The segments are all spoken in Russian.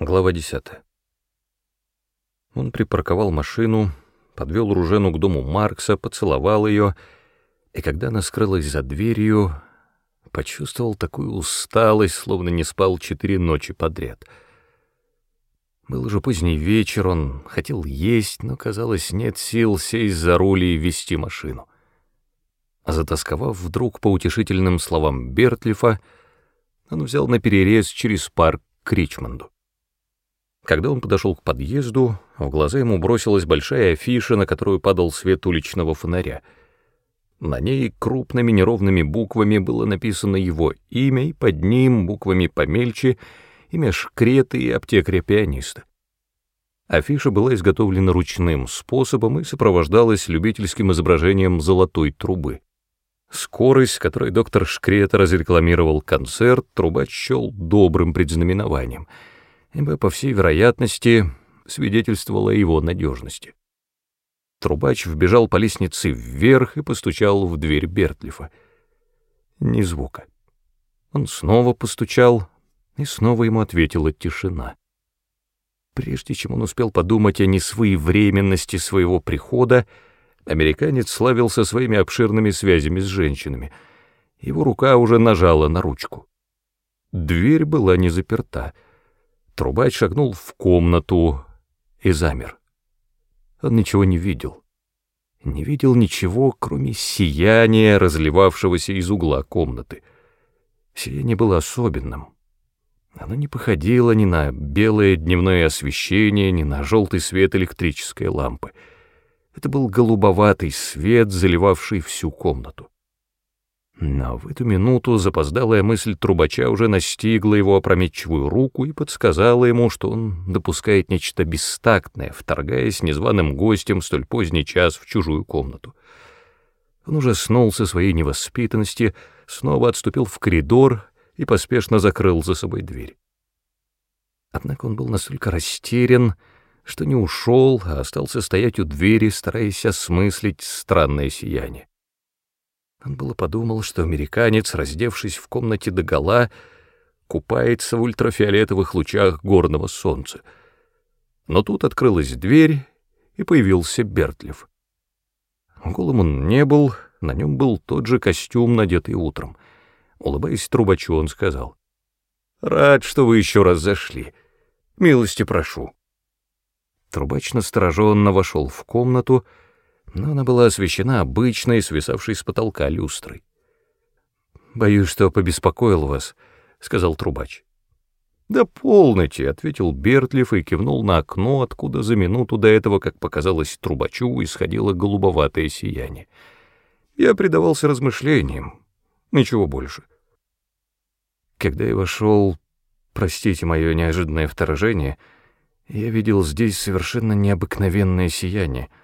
Глава 10. Он припарковал машину, подвел Ружену к дому Маркса, поцеловал ее, и когда она скрылась за дверью, почувствовал такую усталость, словно не спал четыре ночи подряд. Был уже поздний вечер, он хотел есть, но, казалось, нет сил сесть за руль и вести машину. А затасковав вдруг по утешительным словам Бертлифа, он взял на перерез через парк к Ричмонду. Когда он подошел к подъезду, в глаза ему бросилась большая афиша, на которую падал свет уличного фонаря. На ней крупными неровными буквами было написано его имя, и под ним, буквами помельче, имя Шкреты и аптекаря-пианиста. Афиша была изготовлена ручным способом и сопровождалась любительским изображением золотой трубы. Скорость, с которой доктор Шкрета разрекламировал концерт, труба счел добрым предзнаменованием — ибо, по всей вероятности, свидетельствовало о его надежности. Трубач вбежал по лестнице вверх и постучал в дверь Бертлифа. Ни звука. Он снова постучал, и снова ему ответила тишина. Прежде чем он успел подумать о несвоевременности своего прихода, американец славился своими обширными связями с женщинами. Его рука уже нажала на ручку. Дверь была не заперта — Трубач шагнул в комнату и замер. Он ничего не видел. Не видел ничего, кроме сияния, разливавшегося из угла комнаты. Сияние было особенным. Оно не походило ни на белое дневное освещение, ни на желтый свет электрической лампы. Это был голубоватый свет, заливавший всю комнату. Но в эту минуту запоздалая мысль трубача уже настигла его опрометчивую руку и подсказала ему, что он допускает нечто бестактное, вторгаясь незваным гостем в столь поздний час в чужую комнату. Он ужаснулся своей невоспитанности, снова отступил в коридор и поспешно закрыл за собой дверь. Однако он был настолько растерян, что не ушел, а остался стоять у двери, стараясь осмыслить странное сияние. Он было подумал, что американец, раздевшись в комнате догола, купается в ультрафиолетовых лучах горного солнца. Но тут открылась дверь, и появился Бертлев. Голым он не был, на нем был тот же костюм, надетый утром. Улыбаясь трубачу, он сказал, «Рад, что вы еще раз зашли. Милости прошу». Трубач настороженно вошел в комнату, но она была освещена обычной, свисавшей с потолка люстрой. «Боюсь, что побеспокоил вас», — сказал трубач. «Да полноте», — ответил Бертлиф и кивнул на окно, откуда за минуту до этого, как показалось трубачу, исходило голубоватое сияние. Я предавался размышлениям, ничего больше. Когда я вошел, простите мое неожиданное вторжение, я видел здесь совершенно необыкновенное сияние —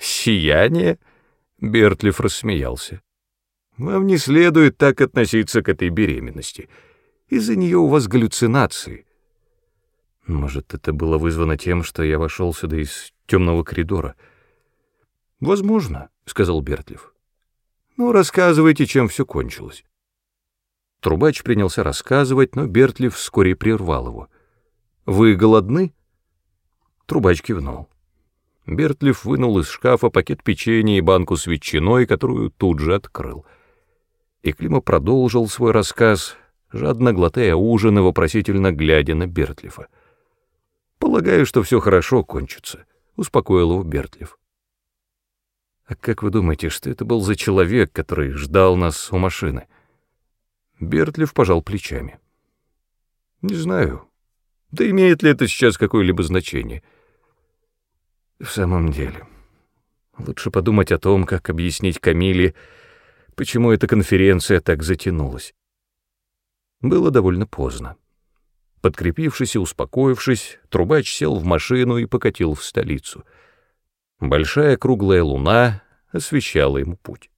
«Сияние?» — Бертлиф рассмеялся. «Вам не следует так относиться к этой беременности. Из-за нее у вас галлюцинации». «Может, это было вызвано тем, что я вошел сюда из темного коридора?» «Возможно», — сказал Бертлиф. «Ну, рассказывайте, чем все кончилось». Трубач принялся рассказывать, но Бертлиф вскоре прервал его. «Вы голодны?» Трубач кивнул. Бертлиф вынул из шкафа пакет печенья и банку с ветчиной, которую тут же открыл. И Клима продолжил свой рассказ, жадно глотая ужин и вопросительно глядя на Бертлифа. «Полагаю, что все хорошо кончится», — успокоил его Бертлиф. «А как вы думаете, что это был за человек, который ждал нас у машины?» Бертлиф пожал плечами. «Не знаю. Да имеет ли это сейчас какое-либо значение?» В самом деле, лучше подумать о том, как объяснить Камиле, почему эта конференция так затянулась. Было довольно поздно. Подкрепившись и успокоившись, трубач сел в машину и покатил в столицу. Большая круглая луна освещала ему путь.